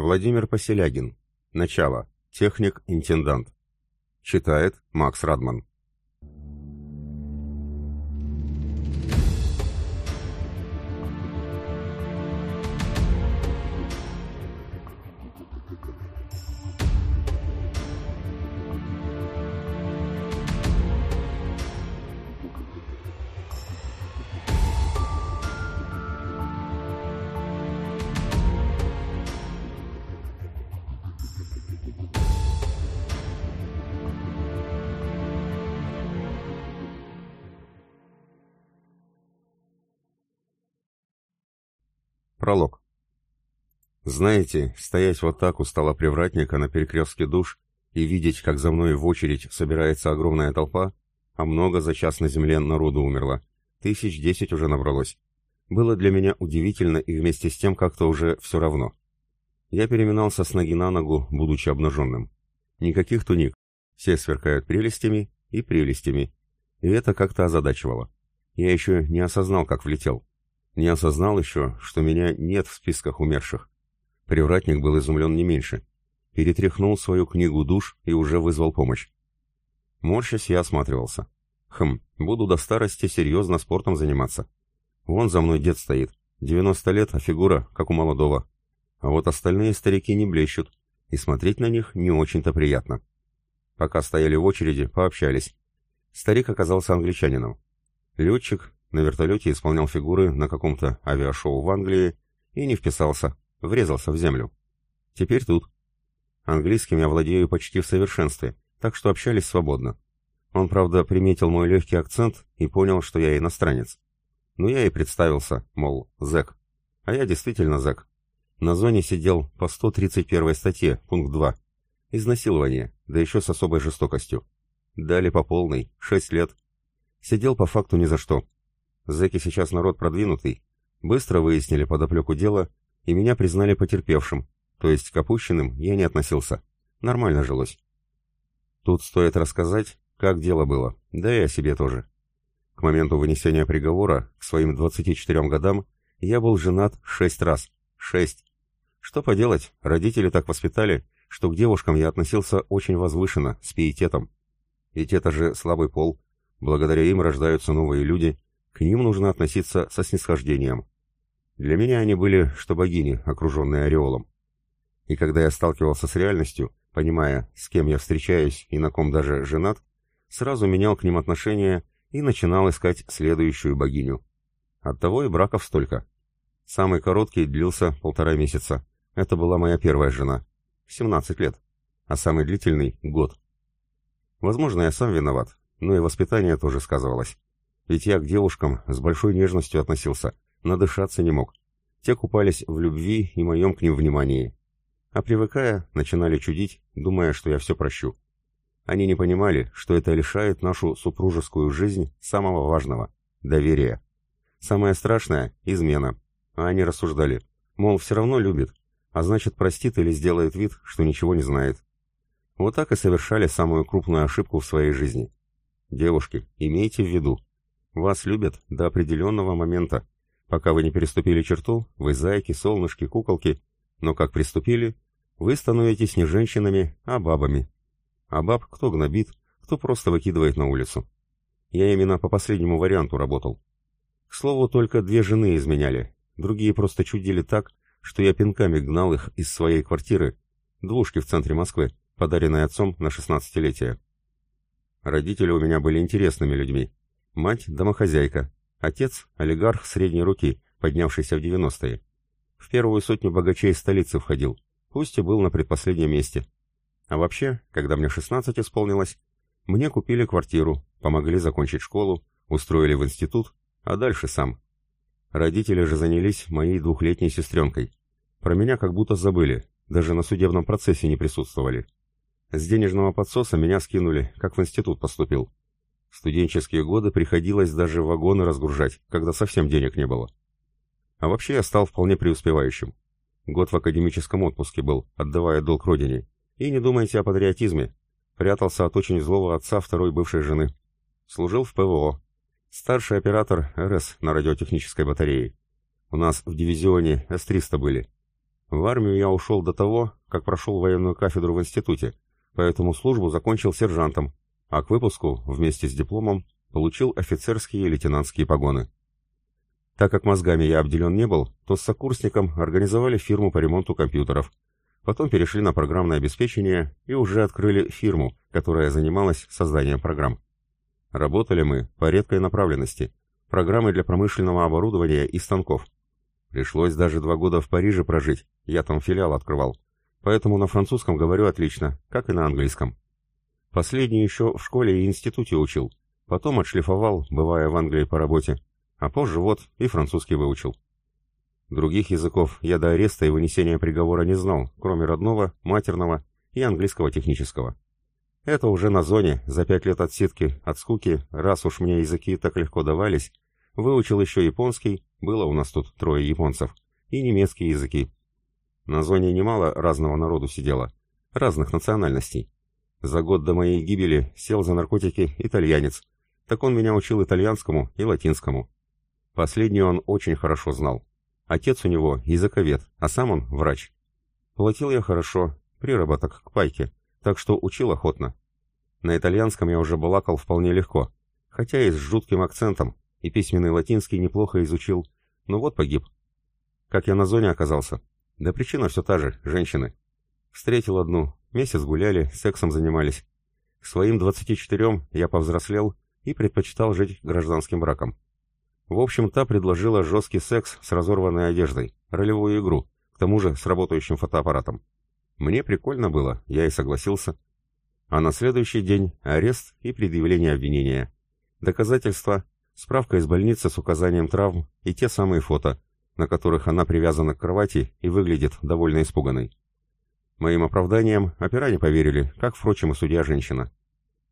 Владимир Поселягин. Начало. Техник-интендант. Читает Макс Радман. Пролог. Знаете, стоять вот так у стола привратника на перекрестке душ и видеть, как за мной в очередь собирается огромная толпа, а много за час на земле народу умерло, тысяч десять уже набралось, было для меня удивительно и вместе с тем как-то уже все равно. Я переминался с ноги на ногу, будучи обнаженным. Никаких туник, все сверкают прелестями и прелестями, и это как-то озадачивало. Я еще не осознал, как влетел. Не осознал еще, что меня нет в списках умерших. Привратник был изумлен не меньше. Перетряхнул свою книгу душ и уже вызвал помощь. Морщась, я осматривался. Хм, буду до старости серьезно спортом заниматься. Вон за мной дед стоит. 90 лет, а фигура, как у молодого. А вот остальные старики не блещут, и смотреть на них не очень-то приятно. Пока стояли в очереди, пообщались. Старик оказался англичанином. Летчик, на вертолете исполнял фигуры на каком-то авиашоу в Англии и не вписался, врезался в землю. Теперь тут. Английским я владею почти в совершенстве, так что общались свободно. Он, правда, приметил мой легкий акцент и понял, что я иностранец. Но я и представился, мол, зэк. А я действительно зэк. На зоне сидел по 131 статье, пункт 2. Изнасилование, да еще с особой жестокостью. Дали по полной, 6 лет. Сидел по факту ни за что, Зэки сейчас народ продвинутый. Быстро выяснили подоплеку дела, и меня признали потерпевшим, то есть к опущенным я не относился. Нормально жилось. Тут стоит рассказать, как дело было, да и о себе тоже. К моменту вынесения приговора, к своим 24 годам, я был женат шесть раз. Шесть. Что поделать, родители так воспитали, что к девушкам я относился очень возвышенно, с пиететом. Ведь это же слабый пол. Благодаря им рождаются новые люди, к ним нужно относиться со снисхождением. Для меня они были, что богини, окруженные ореолом. И когда я сталкивался с реальностью, понимая, с кем я встречаюсь и на ком даже женат, сразу менял к ним отношения и начинал искать следующую богиню. Оттого и браков столько. Самый короткий длился полтора месяца. Это была моя первая жена. 17 лет. А самый длительный — год. Возможно, я сам виноват, но и воспитание тоже сказывалось. Ведь я к девушкам с большой нежностью относился, надышаться не мог. Те купались в любви и моем к ним внимании. А привыкая, начинали чудить, думая, что я все прощу. Они не понимали, что это лишает нашу супружескую жизнь самого важного — доверия. Самое страшное — измена. А они рассуждали, мол, все равно любит, а значит простит или сделает вид, что ничего не знает. Вот так и совершали самую крупную ошибку в своей жизни. Девушки, имейте в виду, вас любят до определенного момента. Пока вы не переступили черту, вы зайки, солнышки, куколки, но как приступили, вы становитесь не женщинами, а бабами. А баб кто гнобит, кто просто выкидывает на улицу. Я именно по последнему варианту работал. К слову, только две жены изменяли, другие просто чудили так, что я пинками гнал их из своей квартиры, двушки в центре Москвы, подаренной отцом на шестнадцатилетие. Родители у меня были интересными людьми. Мать – домохозяйка. Отец – олигарх средней руки, поднявшийся в 90-е. В первую сотню богачей столицы входил, пусть и был на предпоследнем месте. А вообще, когда мне 16 исполнилось, мне купили квартиру, помогли закончить школу, устроили в институт, а дальше сам. Родители же занялись моей двухлетней сестренкой. Про меня как будто забыли, даже на судебном процессе не присутствовали. С денежного подсоса меня скинули, как в институт поступил. В студенческие годы приходилось даже вагоны разгружать, когда совсем денег не было. А вообще я стал вполне преуспевающим. Год в академическом отпуске был, отдавая долг родине. И не думайте о патриотизме. Прятался от очень злого отца второй бывшей жены. Служил в ПВО. Старший оператор РС на радиотехнической батарее. У нас в дивизионе С-300 были. В армию я ушел до того, как прошел военную кафедру в институте, поэтому службу закончил сержантом, а к выпуску, вместе с дипломом, получил офицерские и лейтенантские погоны. Так как мозгами я обделен не был, то с сокурсником организовали фирму по ремонту компьютеров. Потом перешли на программное обеспечение и уже открыли фирму, которая занималась созданием программ. Работали мы по редкой направленности. Программы для промышленного оборудования и станков. Пришлось даже два года в Париже прожить, я там филиал открывал. Поэтому на французском говорю отлично, как и на английском. Последний еще в школе и институте учил. Потом отшлифовал, бывая в Англии по работе. А позже вот и французский выучил. Других языков я до ареста и вынесения приговора не знал, кроме родного, матерного и английского технического. Это уже на зоне, за пять лет отсидки, от скуки, раз уж мне языки так легко давались, выучил еще японский, было у нас тут трое японцев, и немецкие языки. На зоне немало разного народу сидело, разных национальностей. За год до моей гибели сел за наркотики итальянец. Так он меня учил итальянскому и латинскому. Последний он очень хорошо знал. Отец у него языковед, а сам он врач. Платил я хорошо, приработок к пайке, так что учил охотно. На итальянском я уже балакал вполне легко, хотя и с жутким акцентом, и письменный латинский неплохо изучил, но вот погиб. Как я на зоне оказался? Да причина все та же, женщины. Встретил одну, Месяц гуляли, сексом занимались. К своим 24 я повзрослел и предпочитал жить гражданским браком. В общем, та предложила жесткий секс с разорванной одеждой, ролевую игру, к тому же с работающим фотоаппаратом. Мне прикольно было, я и согласился. А на следующий день арест и предъявление обвинения. Доказательства, справка из больницы с указанием травм и те самые фото, на которых она привязана к кровати и выглядит довольно испуганной. Моим оправданием опера не поверили, как, впрочем, и судья-женщина.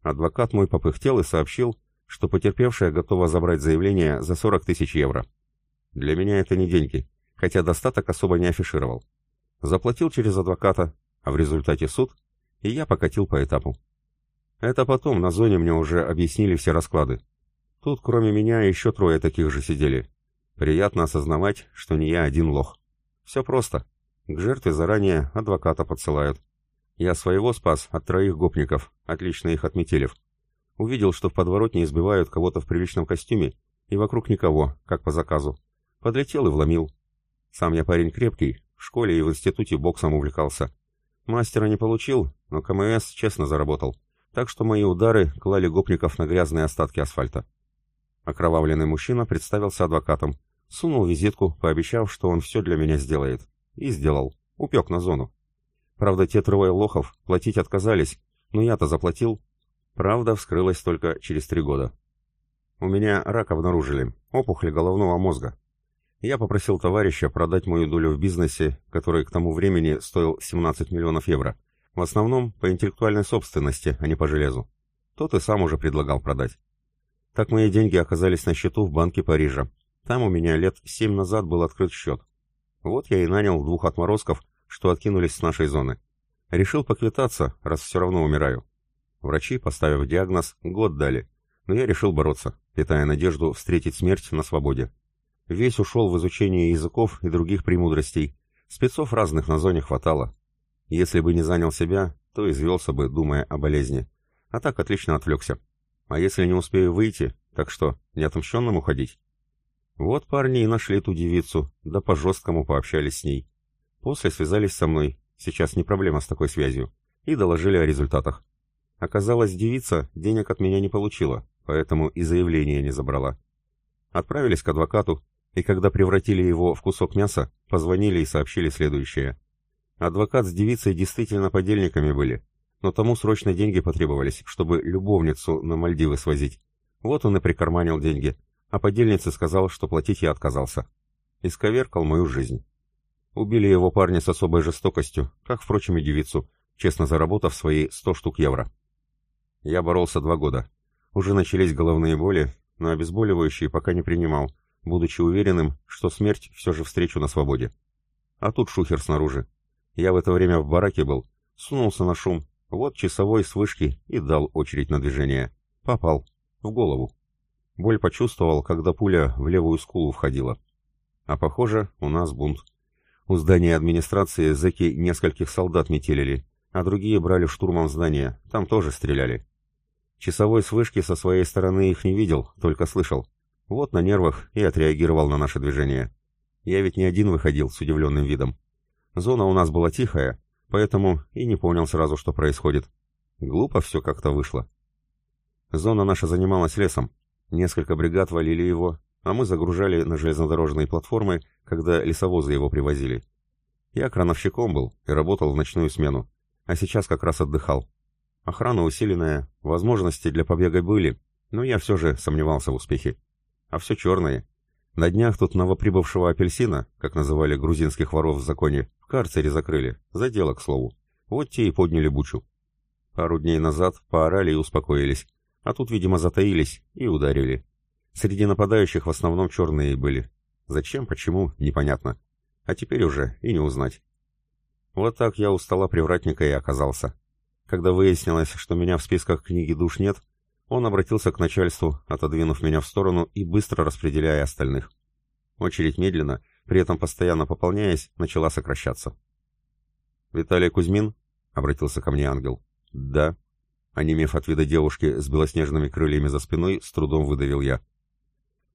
Адвокат мой попыхтел и сообщил, что потерпевшая готова забрать заявление за 40 тысяч евро. Для меня это не деньги, хотя достаток особо не афишировал. Заплатил через адвоката, а в результате суд, и я покатил по этапу. Это потом на зоне мне уже объяснили все расклады. Тут кроме меня еще трое таких же сидели. Приятно осознавать, что не я один лох. Все просто. К жертве заранее адвоката подсылают. Я своего спас от троих гопников, отлично их отметелив. Увидел, что в подворотне избивают кого-то в приличном костюме, и вокруг никого, как по заказу. Подлетел и вломил. Сам я парень крепкий, в школе и в институте боксом увлекался. Мастера не получил, но КМС честно заработал, так что мои удары клали гопников на грязные остатки асфальта. Окровавленный мужчина представился адвокатом, сунул визитку, пообещав, что он все для меня сделает. И сделал. Упек на зону. Правда, те трое лохов платить отказались, но я-то заплатил. Правда вскрылась только через три года. У меня рак обнаружили, опухоль головного мозга. Я попросил товарища продать мою долю в бизнесе, который к тому времени стоил 17 миллионов евро. В основном по интеллектуальной собственности, а не по железу. Тот и сам уже предлагал продать. Так мои деньги оказались на счету в банке Парижа. Там у меня лет семь назад был открыт счет. Вот я и нанял двух отморозков, что откинулись с нашей зоны. Решил поквитаться, раз все равно умираю. Врачи, поставив диагноз, год дали, но я решил бороться, питая надежду встретить смерть на свободе. Весь ушел в изучение языков и других премудростей. Спецов разных на зоне хватало. Если бы не занял себя, то извелся бы, думая о болезни. А так отлично отвлекся. А если не успею выйти, так что, не отомщенным уходить? Вот парни и нашли ту девицу, да по-жесткому пообщались с ней. После связались со мной, сейчас не проблема с такой связью, и доложили о результатах. Оказалось, девица денег от меня не получила, поэтому и заявление не забрала. Отправились к адвокату, и когда превратили его в кусок мяса, позвонили и сообщили следующее. Адвокат с девицей действительно подельниками были, но тому срочно деньги потребовались, чтобы любовницу на Мальдивы свозить. Вот он и прикарманил деньги, а подельнице сказал, что платить я отказался. Исковеркал мою жизнь. Убили его парни с особой жестокостью, как, впрочем, и девицу, честно заработав свои 100 штук евро. Я боролся два года. Уже начались головные боли, но обезболивающие пока не принимал, будучи уверенным, что смерть все же встречу на свободе. А тут шухер снаружи. Я в это время в бараке был, сунулся на шум, вот часовой с вышки и дал очередь на движение. Попал. В голову. Боль почувствовал, когда пуля в левую скулу входила. А похоже, у нас бунт. У здания администрации зэки нескольких солдат метелили, а другие брали штурмом здание, там тоже стреляли. Часовой с вышки со своей стороны их не видел, только слышал. Вот на нервах и отреагировал на наше движение. Я ведь не один выходил с удивленным видом. Зона у нас была тихая, поэтому и не понял сразу, что происходит. Глупо все как-то вышло. Зона наша занималась лесом. Несколько бригад валили его, а мы загружали на железнодорожные платформы, когда лесовозы его привозили. Я крановщиком был и работал в ночную смену, а сейчас как раз отдыхал. Охрана усиленная, возможности для побега были, но я все же сомневался в успехе. А все черное. На днях тут новоприбывшего апельсина, как называли грузинских воров в законе, в карцере закрыли, за дело, к слову. Вот те и подняли бучу. Пару дней назад поорали и успокоились, а тут, видимо, затаились и ударили. Среди нападающих в основном черные были. Зачем, почему, непонятно. А теперь уже и не узнать. Вот так я у стола привратника и оказался. Когда выяснилось, что меня в списках книги душ нет, он обратился к начальству, отодвинув меня в сторону и быстро распределяя остальных. Очередь медленно, при этом постоянно пополняясь, начала сокращаться. «Виталий Кузьмин?» — обратился ко мне ангел. «Да». Онемев от вида девушки с белоснежными крыльями за спиной, с трудом выдавил я.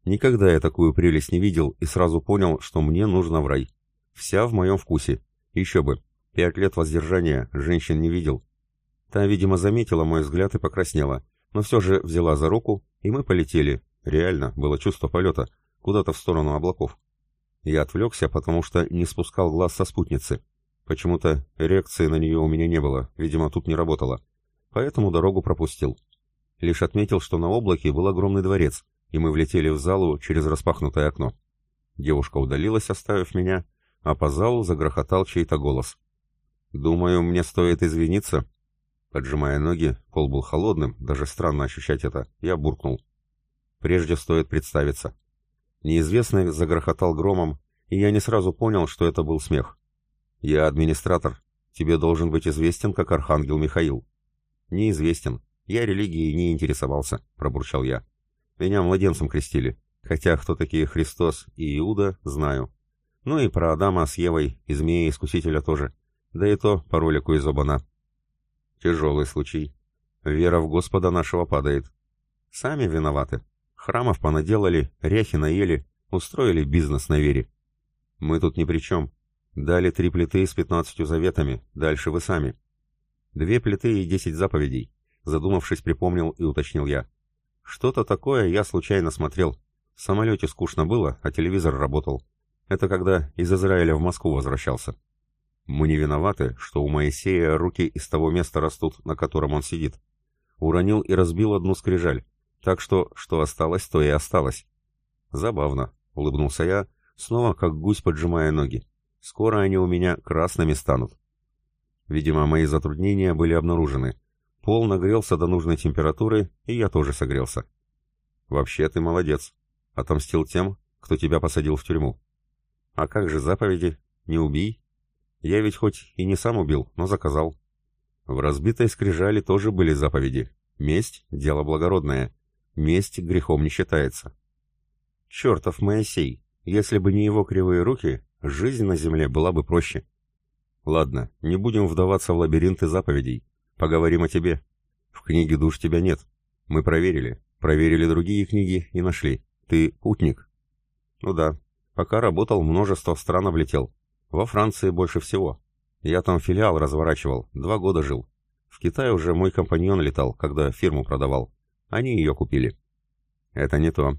Никогда я такую прелесть не видел и сразу понял, что мне нужно в рай. Вся в моем вкусе. Еще бы. Пять лет воздержания, женщин не видел. Та, видимо, заметила мой взгляд и покраснела, но все же взяла за руку, и мы полетели. Реально, было чувство полета, куда-то в сторону облаков. Я отвлекся, потому что не спускал глаз со спутницы. Почему-то реакции на нее у меня не было, видимо, тут не работало. Поэтому дорогу пропустил. Лишь отметил, что на облаке был огромный дворец, и мы влетели в залу через распахнутое окно. Девушка удалилась, оставив меня, а по залу загрохотал чей-то голос. «Думаю, мне стоит извиниться». Поджимая ноги, пол был холодным, даже странно ощущать это, я буркнул. «Прежде стоит представиться». Неизвестный загрохотал громом, и я не сразу понял, что это был смех. «Я администратор. Тебе должен быть известен, как Архангел Михаил». «Неизвестен. Я религией не интересовался», — пробурчал я. Меня младенцем крестили, хотя кто такие Христос и Иуда, знаю. Ну и про Адама с Евой и Змея-искусителя тоже. Да и то по ролику из Обана. Тяжелый случай. Вера в Господа нашего падает. Сами виноваты. Храмов понаделали, ряхи наели, устроили бизнес на вере. Мы тут ни при чем. Дали три плиты с пятнадцатью заветами, дальше вы сами. Две плиты и десять заповедей. Задумавшись, припомнил и уточнил я. Что-то такое я случайно смотрел. В самолете скучно было, а телевизор работал. Это когда из Израиля в Москву возвращался. Мы не виноваты, что у Моисея руки из того места растут, на котором он сидит. Уронил и разбил одну скрижаль. Так что, что осталось, то и осталось. Забавно, улыбнулся я, снова как гусь поджимая ноги. Скоро они у меня красными станут. Видимо, мои затруднения были обнаружены. Пол нагрелся до нужной температуры, и я тоже согрелся. Вообще ты молодец. Отомстил тем, кто тебя посадил в тюрьму. А как же заповеди? Не убей. Я ведь хоть и не сам убил, но заказал. В разбитой скрижали тоже были заповеди. Месть — дело благородное. Месть грехом не считается. Чертов Моисей! Если бы не его кривые руки, жизнь на земле была бы проще. Ладно, не будем вдаваться в лабиринты заповедей. Поговорим о тебе. В книге душ тебя нет. Мы проверили. Проверили другие книги и нашли. Ты путник. Ну да. Пока работал, множество стран облетел. Во Франции больше всего. Я там филиал разворачивал, два года жил. В Китае уже мой компаньон летал, когда фирму продавал. Они ее купили. Это не то.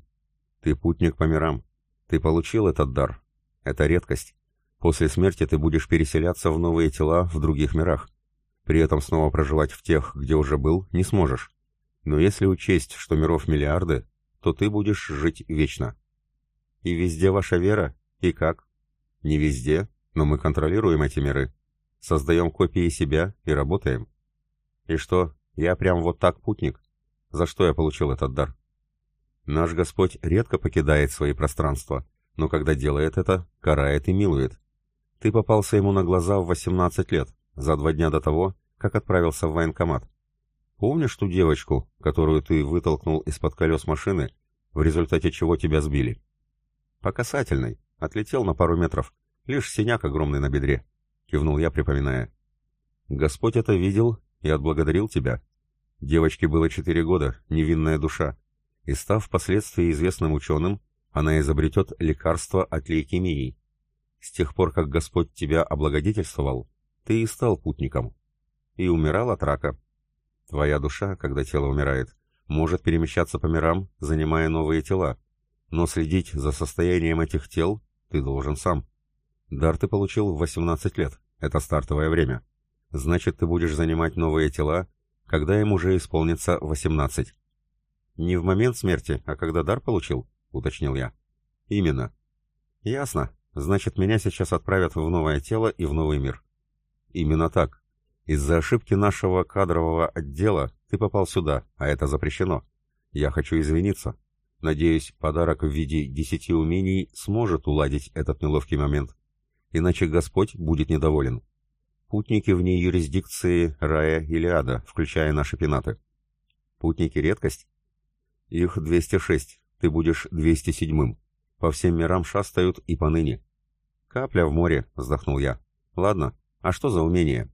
Ты путник по мирам. Ты получил этот дар. Это редкость. После смерти ты будешь переселяться в новые тела в других мирах. При этом снова проживать в тех, где уже был, не сможешь. Но если учесть, что миров миллиарды, то ты будешь жить вечно. И везде ваша вера? И как? Не везде, но мы контролируем эти миры. Создаем копии себя и работаем. И что, я прям вот так путник? За что я получил этот дар? Наш Господь редко покидает свои пространства, но когда делает это, карает и милует. Ты попался ему на глаза в 18 лет, за два дня до того, как отправился в военкомат. Помнишь ту девочку, которую ты вытолкнул из-под колес машины, в результате чего тебя сбили? По касательной, отлетел на пару метров, Лишь синяк огромный на бедре», — кивнул я, припоминая. «Господь это видел и отблагодарил тебя. Девочке было четыре года, невинная душа, и, став впоследствии известным ученым, она изобретет лекарство от лейкемии. С тех пор, как Господь тебя облагодетельствовал, ты и стал путником. И умирал от рака. Твоя душа, когда тело умирает, может перемещаться по мирам, занимая новые тела, но следить за состоянием этих тел ты должен сам. Дар ты получил в 18 лет, это стартовое время. Значит, ты будешь занимать новые тела, когда им уже исполнится 18. Не в момент смерти, а когда дар получил, уточнил я. Именно. Ясно. Значит, меня сейчас отправят в новое тело и в новый мир. Именно так. Из-за ошибки нашего кадрового отдела ты попал сюда, а это запрещено. Я хочу извиниться. Надеюсь, подарок в виде десяти умений сможет уладить этот неловкий момент. Иначе Господь будет недоволен. Путники вне юрисдикции рая или ада, включая наши пенаты. Путники — редкость? Их 206, ты будешь 207-м. По всем мирам шастают и поныне. Капля в море, вздохнул я. Ладно, а что за умение?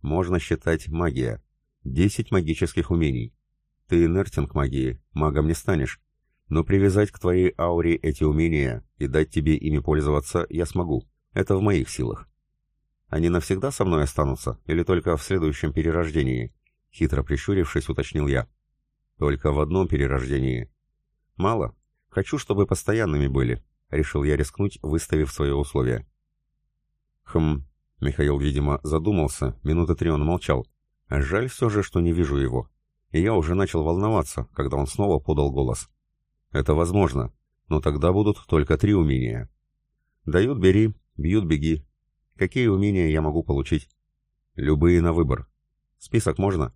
Можно считать магия. Десять магических умений. Ты инертен к магии, магом не станешь. Но привязать к твоей ауре эти умения и дать тебе ими пользоваться я смогу. Это в моих силах. Они навсегда со мной останутся или только в следующем перерождении? Хитро прищурившись, уточнил я. Только в одном перерождении. Мало. Хочу, чтобы постоянными были. Решил я рискнуть, выставив свои условия. Хм. Михаил, видимо, задумался, минуты три он молчал. Жаль все же, что не вижу его. И я уже начал волноваться, когда он снова подал голос. Это возможно, но тогда будут только три умения. Дают — бери, бьют — беги. Какие умения я могу получить? Любые на выбор. Список можно?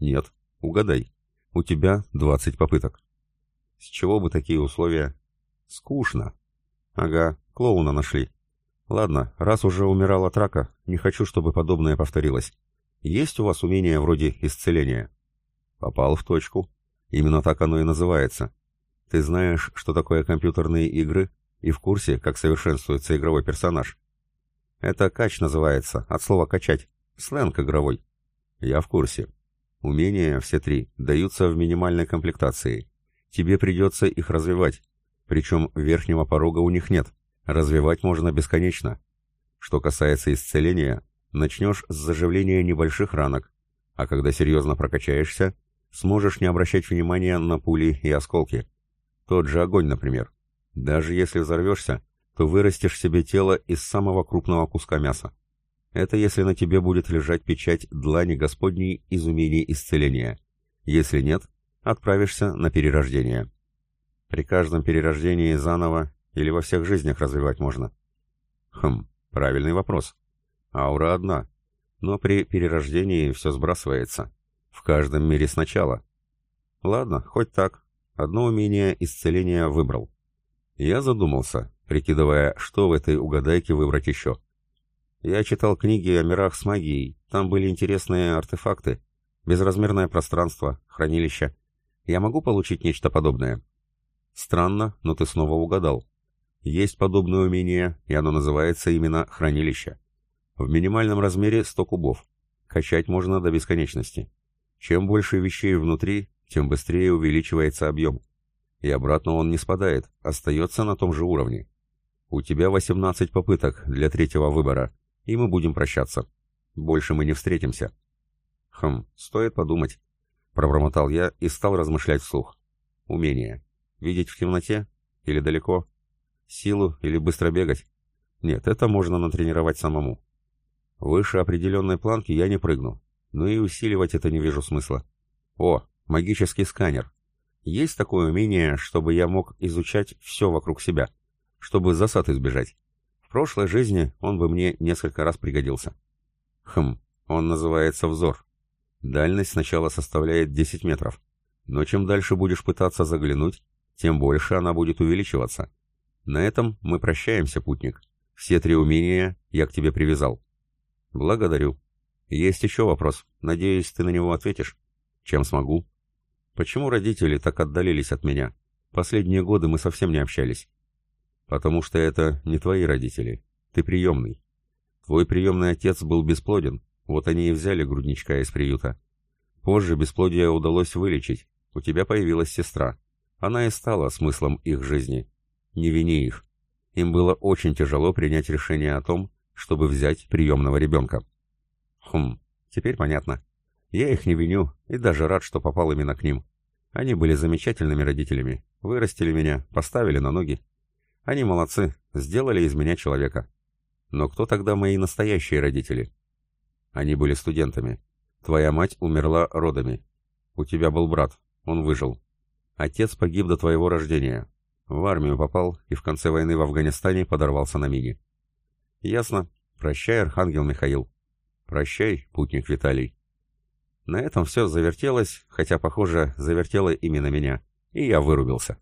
Нет. Угадай. У тебя 20 попыток. С чего бы такие условия? Скучно. Ага, клоуна нашли. Ладно, раз уже умирал от рака, не хочу, чтобы подобное повторилось. Есть у вас умение вроде исцеления? Попал в точку. Именно так оно и называется. Ты знаешь, что такое компьютерные игры, и в курсе, как совершенствуется игровой персонаж. Это кач называется, от слова качать. Сленг игровой. Я в курсе. Умения, все три, даются в минимальной комплектации. Тебе придется их развивать. Причем верхнего порога у них нет. Развивать можно бесконечно. Что касается исцеления, начнешь с заживления небольших ранок, а когда серьезно прокачаешься, сможешь не обращать внимания на пули и осколки. Тот же огонь, например. Даже если взорвешься, то вырастешь себе тело из самого крупного куска мяса. Это если на тебе будет лежать печать длани Господней изумений исцеления. Если нет, отправишься на перерождение. При каждом перерождении заново или во всех жизнях развивать можно? Хм, правильный вопрос. Аура одна, но при перерождении все сбрасывается. В каждом мире сначала. Ладно, хоть так. Одно умение исцеления выбрал. Я задумался, прикидывая, что в этой угадайке выбрать еще. Я читал книги о мирах с магией, там были интересные артефакты, безразмерное пространство, хранилище. Я могу получить нечто подобное? Странно, но ты снова угадал. Есть подобное умение, и оно называется именно хранилище. В минимальном размере 100 кубов. Качать можно до бесконечности. Чем больше вещей внутри, тем быстрее увеличивается объем. И обратно он не спадает, остается на том же уровне. У тебя 18 попыток для третьего выбора, и мы будем прощаться. Больше мы не встретимся. Хм, стоит подумать. Пробормотал я и стал размышлять вслух. Умение. Видеть в темноте? Или далеко? Силу или быстро бегать? Нет, это можно натренировать самому. Выше определенной планки я не прыгну, но и усиливать это не вижу смысла. О, магический сканер. Есть такое умение, чтобы я мог изучать все вокруг себя, чтобы засад избежать. В прошлой жизни он бы мне несколько раз пригодился. Хм, он называется взор. Дальность сначала составляет 10 метров, но чем дальше будешь пытаться заглянуть, тем больше она будет увеличиваться. На этом мы прощаемся, путник. Все три умения я к тебе привязал. Благодарю. Есть еще вопрос. Надеюсь, ты на него ответишь. Чем смогу? Почему родители так отдалились от меня? Последние годы мы совсем не общались. Потому что это не твои родители. ты приемный. Твой приемный отец был бесплоден, вот они и взяли грудничка из приюта. Позже бесплодие удалось вылечить, у тебя появилась сестра. Она и стала смыслом их жизни. Не вини их. Им было очень тяжело принять решение о том, чтобы взять приемного ребенка. Хм, теперь понятно. Я их не виню и даже рад, что попал именно к ним. Они были замечательными родителями, вырастили меня, поставили на ноги. Они молодцы, сделали из меня человека. Но кто тогда мои настоящие родители? Они были студентами. Твоя мать умерла родами. У тебя был брат, он выжил. Отец погиб до твоего рождения. В армию попал и в конце войны в Афганистане подорвался на мине. Ясно. Прощай, Архангел Михаил. Прощай, путник Виталий. На этом все завертелось, хотя, похоже, завертело именно меня, и я вырубился.